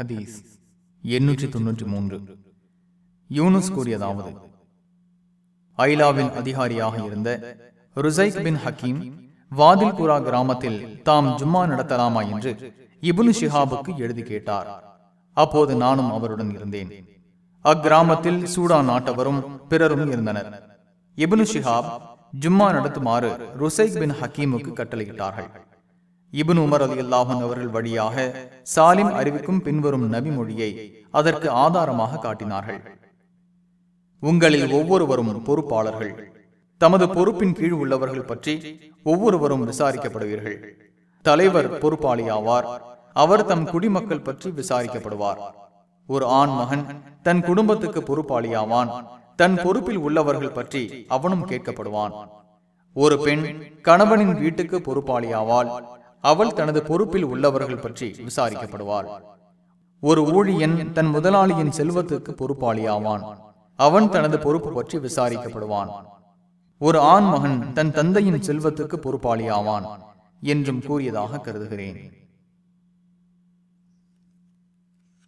ஹதீஸ் எண்ணூற்றி தொன்னூற்றி மூன்று. யூனுஸ் கூறியதாவது ஐலாவின் அதிகாரியாக இருந்த ருசைக் பின் ஹக்கீம் வாதில்புரா கிராமத்தில் தாம் ஜும்மா நடத்தலாமா என்று இபுனு ஷிஹாபுக்கு எழுதி கேட்டார். அப்போது நானும் அவருடன் இருந்தேன். அக்கிராமத்தில் சூடான் நாட்டவரும் பிறரும் இருந்தனர். இபுனு ஷிஹாப் ஜும்மா நடத்துமாறு ருசைக் பின் ஹக்கீமுக்கு கட்டளையிட்டார்கள். இபுன் உமர் அலி அல்லாஹன் அவர்கள் வழியாக சாலிம் அறிவிக்கும் பின்வரும் நபி மொழியை அதற்கு ஆதாரமாக காட்டினார்கள். உங்களில் ஒவ்வொருவரும் பொறுப்பாளர்கள். தமது பொறுப்பின் கீழ் உள்ளவர்கள் பற்றி ஒவ்வொருவரும் விசாரிக்கப்படுவீர்கள். தலைவர் பொறுப்பாளி ஆவார் அவர் தம் குடிமக்கள் பற்றி விசாரிக்கப்படுவார். ஒரு ஆண் மகன் தன் குடும்பத்துக்கு பொறுப்பாளியாவான். தன் பொறுப்பில் உள்ளவர்கள் பற்றி அவனும் கேட்கப்படுவான். ஒரு பெண் கணவனின் வீட்டுக்கு பொறுப்பாளியாவாள். அவள் தனது பொறுப்பில் உள்ளவர்கள் பற்றி விசாரிக்கப்படுவாள். ஒரு ஊழியன் தன் முதலாளியின் செல்வத்துக்கு பொறுப்பாளியாவான். அவன் தனது பொறுப்பு பற்றி விசாரிக்கப்படுவான். ஒரு ஆண் மகன் தன் தந்தையின் செல்வத்துக்கு பொறுப்பாளியாவான் என்றும் கூறியதாக கருதுகிறேன்.